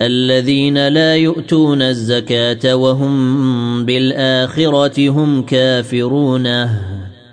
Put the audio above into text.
الذين لا يؤتون الزكاة وهم بالآخرة هم كافرون.